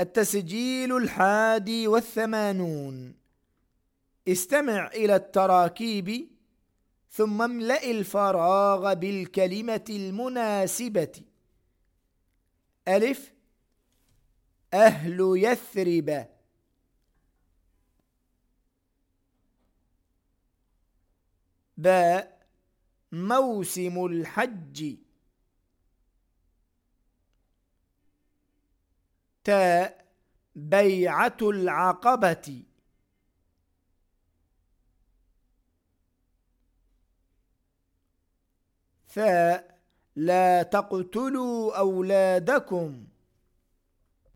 التسجيل الحادي والثمانون. استمع إلى التراكيب ثم املأ الفراغ بالكلمة المناسبة. ألف. أهل يثرب. باء. موسم الحج. تاء بيعة العقبة. ثاء لا تقتلوا أولادكم.